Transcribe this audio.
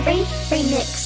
Every remix.